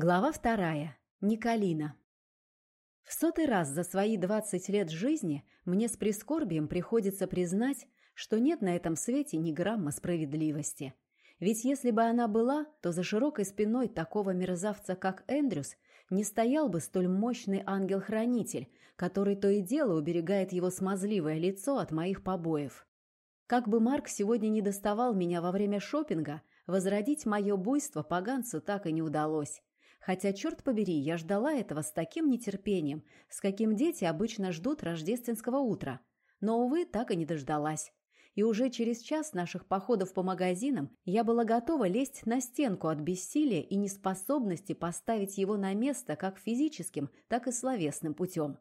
Глава вторая. Николина. В сотый раз за свои 20 лет жизни мне с прискорбием приходится признать, что нет на этом свете ни грамма справедливости. Ведь если бы она была, то за широкой спиной такого мерзавца, как Эндрюс, не стоял бы столь мощный ангел-хранитель, который то и дело уберегает его смазливое лицо от моих побоев. Как бы Марк сегодня не доставал меня во время шопинга, возродить мое буйство поганцу так и не удалось. Хотя, черт побери, я ждала этого с таким нетерпением, с каким дети обычно ждут рождественского утра. Но, увы, так и не дождалась. И уже через час наших походов по магазинам я была готова лезть на стенку от бессилия и неспособности поставить его на место как физическим, так и словесным путем.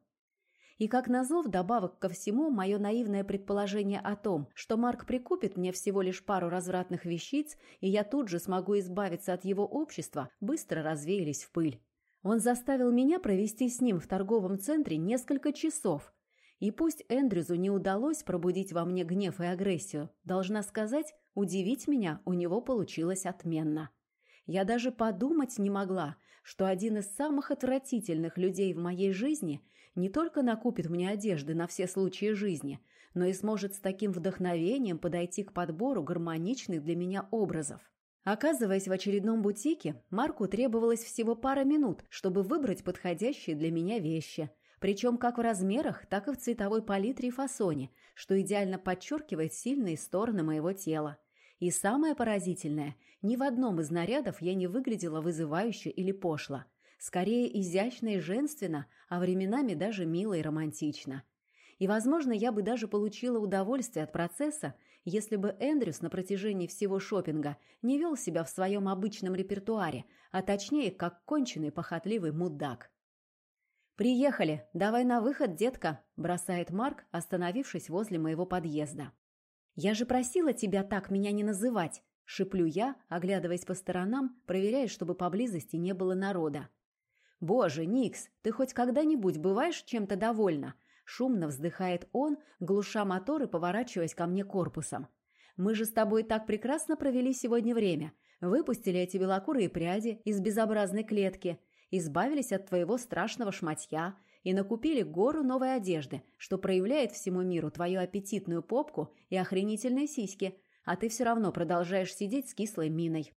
И, как назло, вдобавок ко всему, мое наивное предположение о том, что Марк прикупит мне всего лишь пару развратных вещиц, и я тут же смогу избавиться от его общества, быстро развеялись в пыль. Он заставил меня провести с ним в торговом центре несколько часов. И пусть Эндрюзу не удалось пробудить во мне гнев и агрессию, должна сказать, удивить меня у него получилось отменно. Я даже подумать не могла, что один из самых отвратительных людей в моей жизни не только накупит мне одежды на все случаи жизни, но и сможет с таким вдохновением подойти к подбору гармоничных для меня образов. Оказываясь в очередном бутике, Марку требовалось всего пара минут, чтобы выбрать подходящие для меня вещи, причем как в размерах, так и в цветовой палитре и фасоне, что идеально подчеркивает сильные стороны моего тела. И самое поразительное, ни в одном из нарядов я не выглядела вызывающе или пошло – скорее изящно и женственно, а временами даже мило и романтично. И, возможно, я бы даже получила удовольствие от процесса, если бы Эндрюс на протяжении всего шопинга не вел себя в своем обычном репертуаре, а точнее, как конченый похотливый мудак. «Приехали! Давай на выход, детка!» – бросает Марк, остановившись возле моего подъезда. «Я же просила тебя так меня не называть!» – шиплю я, оглядываясь по сторонам, проверяя, чтобы поблизости не было народа. «Боже, Никс, ты хоть когда-нибудь бываешь чем-то довольна?» Шумно вздыхает он, глуша мотор и поворачиваясь ко мне корпусом. «Мы же с тобой так прекрасно провели сегодня время. Выпустили эти белокурые пряди из безобразной клетки, избавились от твоего страшного шматья и накупили гору новой одежды, что проявляет всему миру твою аппетитную попку и охренительные сиськи, а ты все равно продолжаешь сидеть с кислой миной».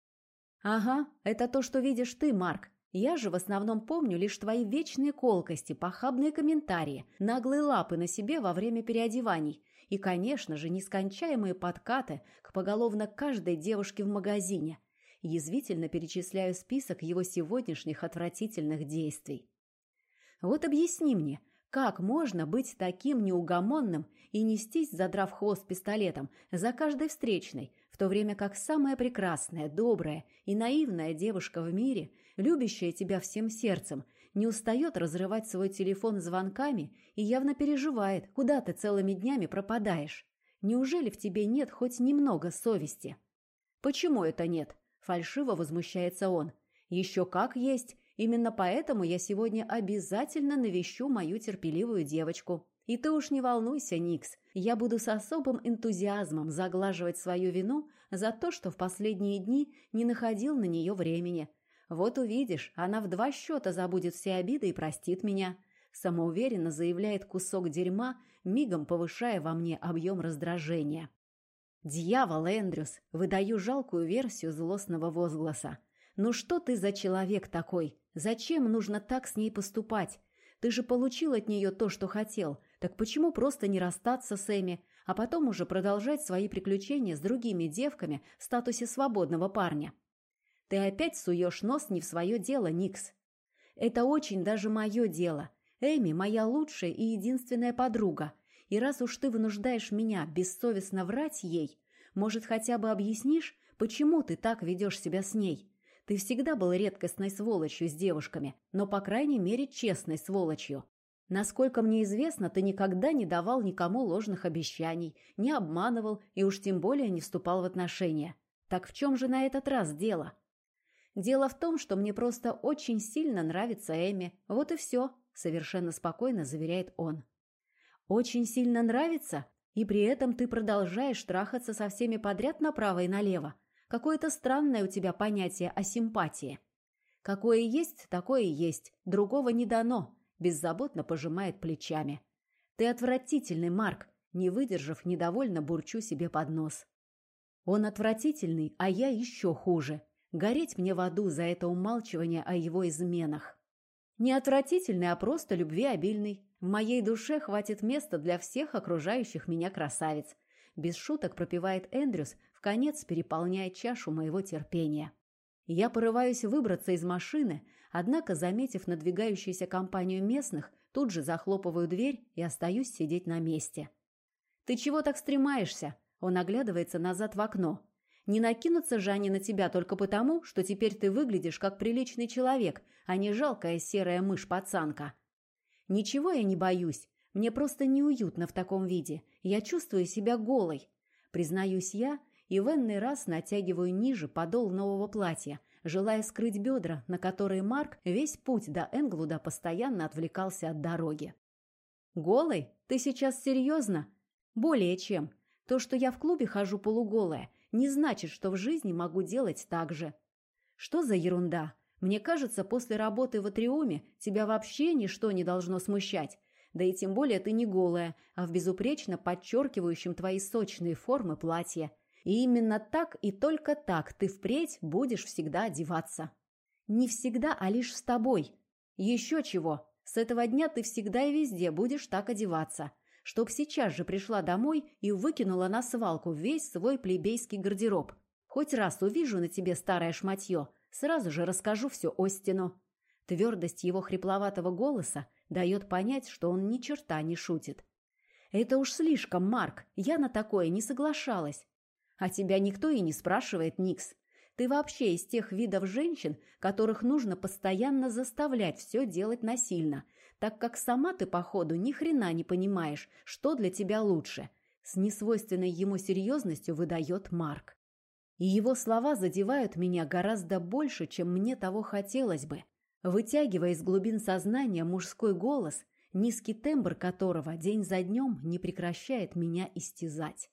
«Ага, это то, что видишь ты, Марк. Я же в основном помню лишь твои вечные колкости, похабные комментарии, наглые лапы на себе во время переодеваний и, конечно же, нескончаемые подкаты к поголовно каждой девушке в магазине. Язвительно перечисляю список его сегодняшних отвратительных действий. Вот объясни мне, как можно быть таким неугомонным и нестись, задрав хвост пистолетом, за каждой встречной, в то время как самая прекрасная, добрая и наивная девушка в мире, любящая тебя всем сердцем, не устает разрывать свой телефон звонками и явно переживает, куда ты целыми днями пропадаешь? Неужели в тебе нет хоть немного совести? Почему это нет? Фальшиво возмущается он. Еще как есть, Именно поэтому я сегодня обязательно навещу мою терпеливую девочку. И ты уж не волнуйся, Никс, я буду с особым энтузиазмом заглаживать свою вину за то, что в последние дни не находил на нее времени. Вот увидишь, она в два счета забудет все обиды и простит меня. Самоуверенно заявляет кусок дерьма, мигом повышая во мне объем раздражения. «Дьявол, Эндрюс!» – выдаю жалкую версию злостного возгласа. «Ну что ты за человек такой? Зачем нужно так с ней поступать? Ты же получил от нее то, что хотел. Так почему просто не расстаться с Эми, а потом уже продолжать свои приключения с другими девками в статусе свободного парня? Ты опять суешь нос не в свое дело, Никс. Это очень даже мое дело. Эми – моя лучшая и единственная подруга. И раз уж ты вынуждаешь меня бессовестно врать ей, может, хотя бы объяснишь, почему ты так ведешь себя с ней? Ты всегда был редкостной сволочью с девушками, но, по крайней мере, честной сволочью. Насколько мне известно, ты никогда не давал никому ложных обещаний, не обманывал и уж тем более не вступал в отношения. Так в чем же на этот раз дело? Дело в том, что мне просто очень сильно нравится Эми. Вот и все, совершенно спокойно заверяет он. Очень сильно нравится? И при этом ты продолжаешь трахаться со всеми подряд направо и налево. Какое-то странное у тебя понятие о симпатии. Какое есть, такое есть. Другого не дано. Беззаботно пожимает плечами. Ты отвратительный, Марк. Не выдержав, недовольно бурчу себе под нос. Он отвратительный, а я еще хуже. Гореть мне в аду за это умалчивание о его изменах. Не отвратительный, а просто любвеобильный. В моей душе хватит места для всех окружающих меня красавиц. Без шуток пропевает Эндрюс, в конец переполняя чашу моего терпения. Я порываюсь выбраться из машины, однако, заметив надвигающуюся компанию местных, тут же захлопываю дверь и остаюсь сидеть на месте. «Ты чего так стремаешься?» Он оглядывается назад в окно. «Не накинутся же они на тебя только потому, что теперь ты выглядишь как приличный человек, а не жалкая серая мышь-пацанка». «Ничего я не боюсь. Мне просто неуютно в таком виде. Я чувствую себя голой. Признаюсь я, и в энный раз натягиваю ниже подол нового платья, желая скрыть бедра, на которые Марк весь путь до Энглуда постоянно отвлекался от дороги. «Голый? Ты сейчас серьезно?» «Более чем. То, что я в клубе хожу полуголая, не значит, что в жизни могу делать так же». «Что за ерунда? Мне кажется, после работы в Атриуме тебя вообще ничто не должно смущать. Да и тем более ты не голая, а в безупречно подчеркивающем твои сочные формы платье. И именно так и только так ты впредь будешь всегда одеваться. Не всегда, а лишь с тобой. Еще чего. С этого дня ты всегда и везде будешь так одеваться. Чтоб сейчас же пришла домой и выкинула на свалку весь свой плебейский гардероб. Хоть раз увижу на тебе старое шматье, сразу же расскажу все Остину. Твердость его хрипловатого голоса дает понять, что он ни черта не шутит. «Это уж слишком, Марк, я на такое не соглашалась. А тебя никто и не спрашивает, Никс. Ты вообще из тех видов женщин, которых нужно постоянно заставлять все делать насильно, так как сама ты, походу, ни хрена не понимаешь, что для тебя лучше». С несвойственной ему серьезностью выдает Марк. И его слова задевают меня гораздо больше, чем мне того хотелось бы вытягивая из глубин сознания мужской голос, низкий тембр которого день за днем не прекращает меня истязать.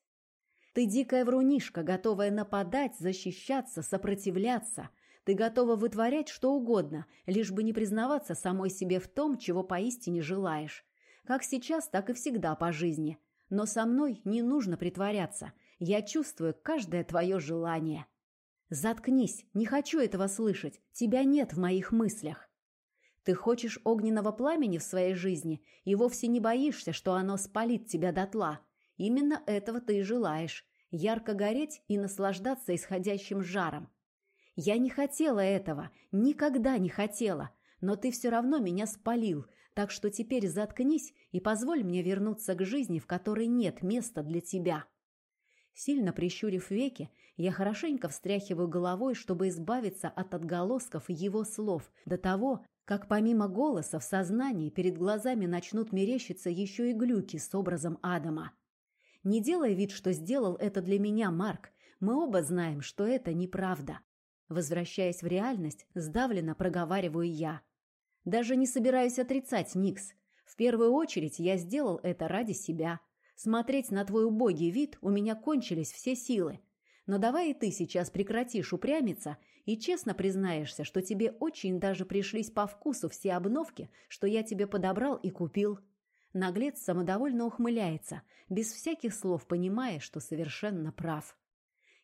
Ты дикая врунишка, готовая нападать, защищаться, сопротивляться. Ты готова вытворять что угодно, лишь бы не признаваться самой себе в том, чего поистине желаешь. Как сейчас, так и всегда по жизни. Но со мной не нужно притворяться. Я чувствую каждое твое желание. «Заткнись, не хочу этого слышать, тебя нет в моих мыслях». Ты хочешь огненного пламени в своей жизни и вовсе не боишься, что оно спалит тебя дотла. Именно этого ты и желаешь – ярко гореть и наслаждаться исходящим жаром. Я не хотела этого, никогда не хотела, но ты все равно меня спалил, так что теперь заткнись и позволь мне вернуться к жизни, в которой нет места для тебя». Сильно прищурив веки, я хорошенько встряхиваю головой, чтобы избавиться от отголосков его слов, до того, как помимо голоса в сознании перед глазами начнут мерещиться еще и глюки с образом Адама. Не делай вид, что сделал это для меня, Марк. Мы оба знаем, что это неправда. Возвращаясь в реальность, сдавленно проговариваю я. Даже не собираюсь отрицать, Никс. В первую очередь я сделал это ради себя. Смотреть на твой убогий вид у меня кончились все силы. Но давай и ты сейчас прекратишь упрямиться и честно признаешься, что тебе очень даже пришлись по вкусу все обновки, что я тебе подобрал и купил. Наглец самодовольно ухмыляется, без всяких слов понимая, что совершенно прав.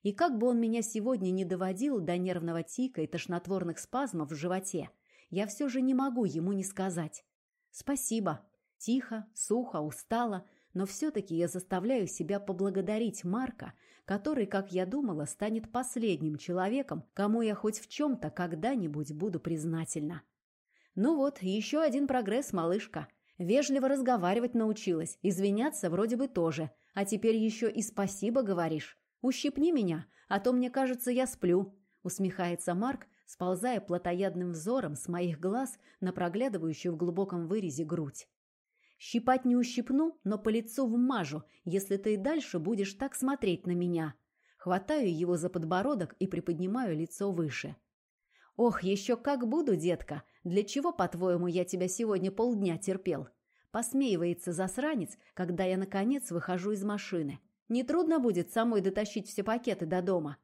И как бы он меня сегодня не доводил до нервного тика и тошнотворных спазмов в животе, я все же не могу ему не сказать. Спасибо. Тихо, сухо, устало, но все-таки я заставляю себя поблагодарить Марка который, как я думала, станет последним человеком, кому я хоть в чем-то когда-нибудь буду признательна. Ну вот, еще один прогресс, малышка. Вежливо разговаривать научилась, извиняться вроде бы тоже, а теперь еще и спасибо говоришь. Ущипни меня, а то мне кажется, я сплю, усмехается Марк, сползая плотоядным взором с моих глаз на проглядывающую в глубоком вырезе грудь. Щипать не ущипну, но по лицу вмажу, если ты и дальше будешь так смотреть на меня. Хватаю его за подбородок и приподнимаю лицо выше. Ох, еще как буду, детка. Для чего, по-твоему, я тебя сегодня полдня терпел? Посмеивается засранец, когда я наконец выхожу из машины. Не трудно будет самой дотащить все пакеты до дома.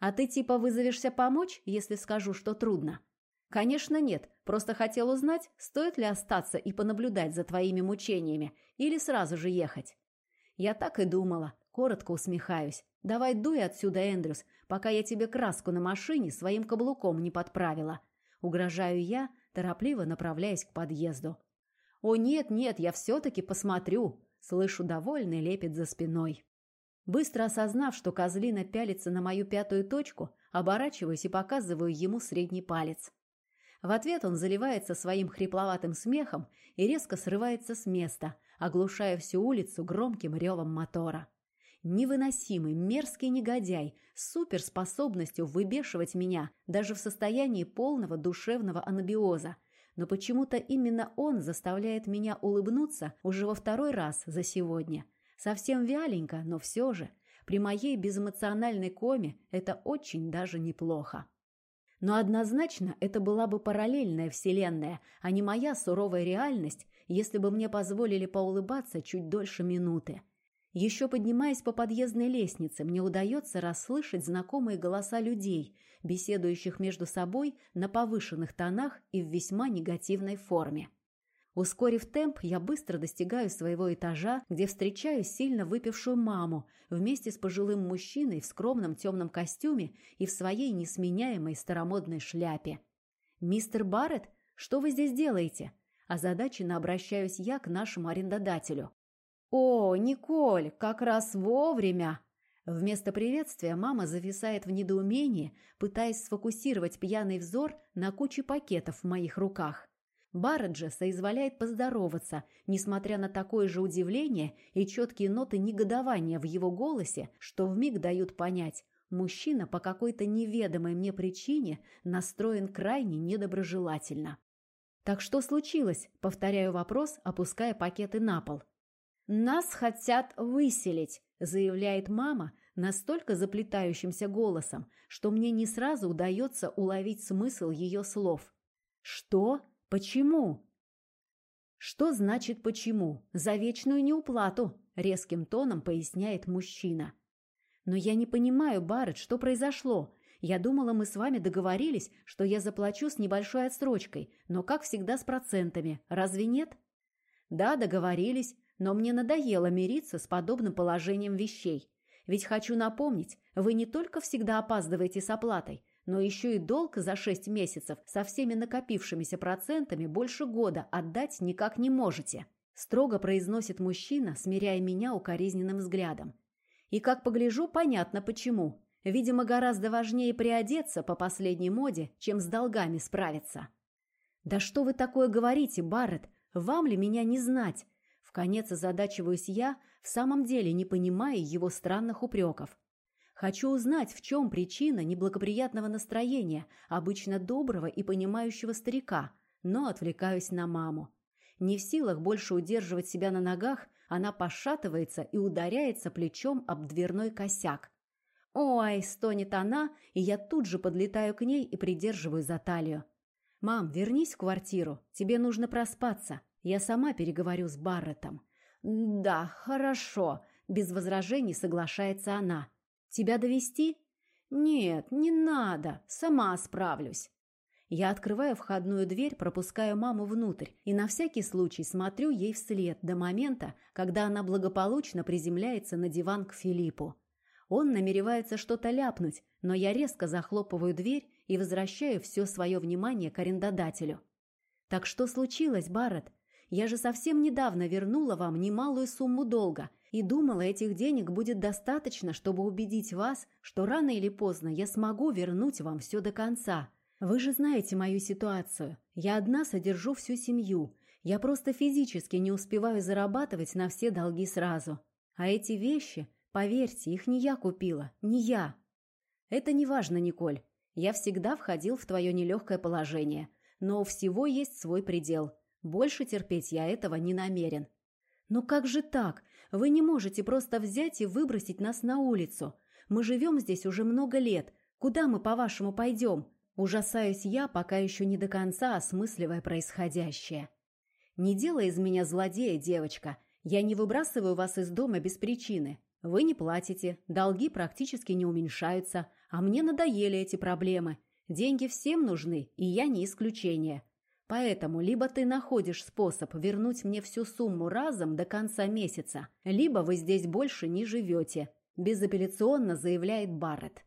А ты типа вызовешься помочь, если скажу, что трудно? Конечно, нет. Просто хотел узнать, стоит ли остаться и понаблюдать за твоими мучениями, или сразу же ехать. Я так и думала. Коротко усмехаюсь. Давай дуй отсюда, Эндрюс, пока я тебе краску на машине своим каблуком не подправила. Угрожаю я, торопливо направляясь к подъезду. «О, нет, нет, я все-таки посмотрю!» Слышу довольный лепет за спиной. Быстро осознав, что козлина пялится на мою пятую точку, оборачиваюсь и показываю ему средний палец. В ответ он заливается своим хрипловатым смехом и резко срывается с места, оглушая всю улицу громким ревом мотора. Невыносимый, мерзкий негодяй с суперспособностью выбешивать меня даже в состоянии полного душевного анабиоза. Но почему-то именно он заставляет меня улыбнуться уже во второй раз за сегодня. Совсем вяленько, но все же. При моей безэмоциональной коме это очень даже неплохо. Но однозначно это была бы параллельная вселенная, а не моя суровая реальность, если бы мне позволили поулыбаться чуть дольше минуты. Еще поднимаясь по подъездной лестнице, мне удается расслышать знакомые голоса людей, беседующих между собой на повышенных тонах и в весьма негативной форме. Ускорив темп, я быстро достигаю своего этажа, где встречаю сильно выпившую маму вместе с пожилым мужчиной в скромном темном костюме и в своей несменяемой старомодной шляпе. «Мистер Барретт, что вы здесь делаете?» Озадаченно обращаюсь я к нашему арендодателю. «О, Николь, как раз вовремя!» Вместо приветствия мама зависает в недоумении, пытаясь сфокусировать пьяный взор на куче пакетов в моих руках. Бараджа соизволяет поздороваться, несмотря на такое же удивление и четкие ноты негодования в его голосе, что вмиг дают понять, мужчина по какой-то неведомой мне причине настроен крайне недоброжелательно. «Так что случилось?» – повторяю вопрос, опуская пакеты на пол. «Нас хотят выселить», — заявляет мама настолько заплетающимся голосом, что мне не сразу удается уловить смысл ее слов. «Что? Почему?» «Что значит «почему»? За вечную неуплату», — резким тоном поясняет мужчина. «Но я не понимаю, Барретт, что произошло. Я думала, мы с вами договорились, что я заплачу с небольшой отсрочкой, но, как всегда, с процентами. Разве нет?» «Да, договорились, но мне надоело мириться с подобным положением вещей. Ведь хочу напомнить, вы не только всегда опаздываете с оплатой, но еще и долг за шесть месяцев со всеми накопившимися процентами больше года отдать никак не можете. Строго произносит мужчина, смиряя меня укоризненным взглядом. И как погляжу, понятно почему. Видимо, гораздо важнее приодеться по последней моде, чем с долгами справиться. «Да что вы такое говорите, Барретт? Вам ли меня не знать? В конец озадачиваюсь я, в самом деле не понимая его странных упреков. Хочу узнать, в чем причина неблагоприятного настроения обычно доброго и понимающего старика, но отвлекаюсь на маму. Не в силах больше удерживать себя на ногах, она пошатывается и ударяется плечом об дверной косяк. «Ой!» – стонет она, и я тут же подлетаю к ней и придерживаю за талию. «Мам, вернись в квартиру, тебе нужно проспаться. Я сама переговорю с Барреттом. Да, хорошо, без возражений соглашается она. Тебя довести? Нет, не надо, сама справлюсь. Я открываю входную дверь, пропускаю маму внутрь и на всякий случай смотрю ей вслед до момента, когда она благополучно приземляется на диван к Филиппу. Он намеревается что-то ляпнуть, но я резко захлопываю дверь и возвращаю все свое внимание к арендодателю. «Так что случилось, Барретт? Я же совсем недавно вернула вам немалую сумму долга и думала, этих денег будет достаточно, чтобы убедить вас, что рано или поздно я смогу вернуть вам все до конца. Вы же знаете мою ситуацию. Я одна содержу всю семью. Я просто физически не успеваю зарабатывать на все долги сразу. А эти вещи, поверьте, их не я купила, не я. Это не важно, Николь. Я всегда входил в твое нелегкое положение. Но у всего есть свой предел. Больше терпеть я этого не намерен. Но как же так? Вы не можете просто взять и выбросить нас на улицу. Мы живем здесь уже много лет. Куда мы, по-вашему, пойдем? Ужасаюсь я, пока еще не до конца осмысливая происходящее. Не делай из меня злодея, девочка. Я не выбрасываю вас из дома без причины. Вы не платите, долги практически не уменьшаются, а мне надоели эти проблемы. Деньги всем нужны, и я не исключение. Поэтому либо ты находишь способ вернуть мне всю сумму разом до конца месяца, либо вы здесь больше не живете», – безапелляционно заявляет Барретт.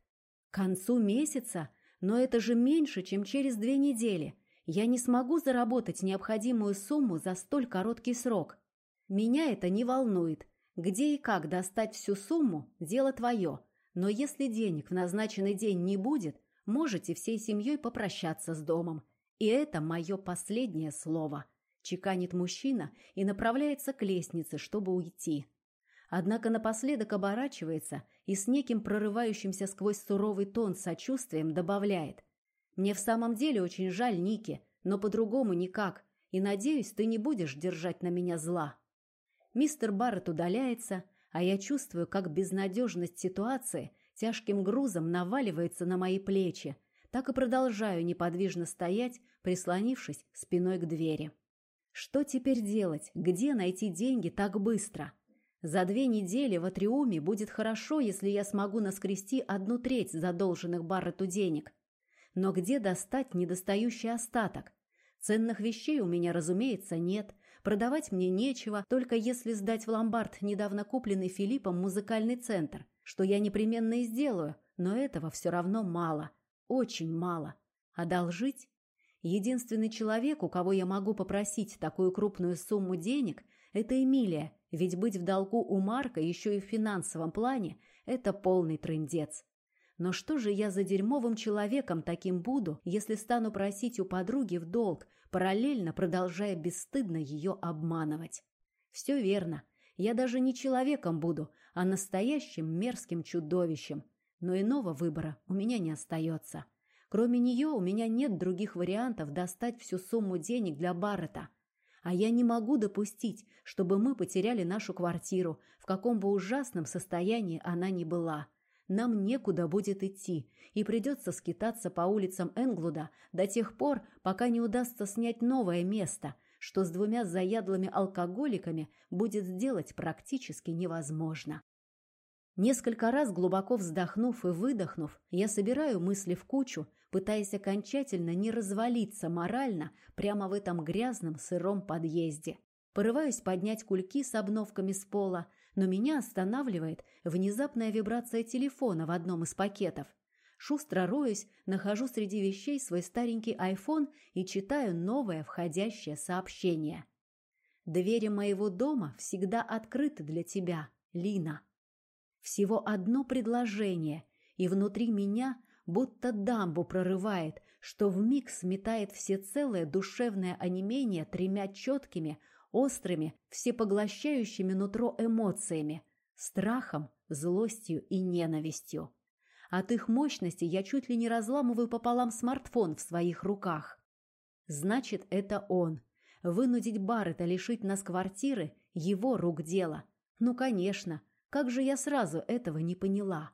«К концу месяца? Но это же меньше, чем через две недели. Я не смогу заработать необходимую сумму за столь короткий срок. Меня это не волнует. Где и как достать всю сумму – дело твое. Но если денег в назначенный день не будет, можете всей семьей попрощаться с домом. И это мое последнее слово. Чеканит мужчина и направляется к лестнице, чтобы уйти. Однако напоследок оборачивается и с неким прорывающимся сквозь суровый тон сочувствием добавляет. «Мне в самом деле очень жаль, Ники, но по-другому никак, и, надеюсь, ты не будешь держать на меня зла». Мистер Барретт удаляется, а я чувствую, как безнадежность ситуации тяжким грузом наваливается на мои плечи, так и продолжаю неподвижно стоять, прислонившись спиной к двери. Что теперь делать? Где найти деньги так быстро? За две недели в Атриуме будет хорошо, если я смогу наскрести одну треть задолженных Барретту денег. Но где достать недостающий остаток? Ценных вещей у меня, разумеется, нет, Продавать мне нечего, только если сдать в ломбард недавно купленный Филиппом музыкальный центр, что я непременно и сделаю, но этого все равно мало. Очень мало. Одолжить? Единственный человек, у кого я могу попросить такую крупную сумму денег, это Эмилия, ведь быть в долгу у Марка еще и в финансовом плане – это полный трындец. Но что же я за дерьмовым человеком таким буду, если стану просить у подруги в долг, параллельно продолжая бесстыдно ее обманывать? Все верно. Я даже не человеком буду, а настоящим мерзким чудовищем. Но иного выбора у меня не остается. Кроме нее у меня нет других вариантов достать всю сумму денег для Баррета. А я не могу допустить, чтобы мы потеряли нашу квартиру, в каком бы ужасном состоянии она ни была. Нам некуда будет идти, и придется скитаться по улицам Энглуда до тех пор, пока не удастся снять новое место, что с двумя заядлыми алкоголиками будет сделать практически невозможно. Несколько раз глубоко вздохнув и выдохнув, я собираю мысли в кучу, пытаясь окончательно не развалиться морально прямо в этом грязном сыром подъезде. Порываюсь поднять кульки с обновками с пола, но меня останавливает внезапная вибрация телефона в одном из пакетов. Шустро роюсь, нахожу среди вещей свой старенький iPhone и читаю новое входящее сообщение. «Двери моего дома всегда открыты для тебя, Лина». Всего одно предложение, и внутри меня будто дамбу прорывает, что вмиг сметает всецелое душевное онемение тремя четкими, острыми, всепоглощающими нутро эмоциями, страхом, злостью и ненавистью. От их мощности я чуть ли не разламываю пополам смартфон в своих руках. Значит, это он. Вынудить Баррета лишить нас квартиры – его рук дело. Ну, конечно, как же я сразу этого не поняла?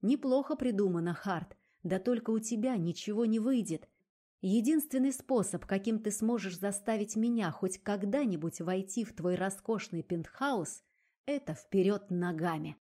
Неплохо придумано, Харт, да только у тебя ничего не выйдет. Единственный способ, каким ты сможешь заставить меня хоть когда-нибудь войти в твой роскошный пентхаус, это вперед ногами.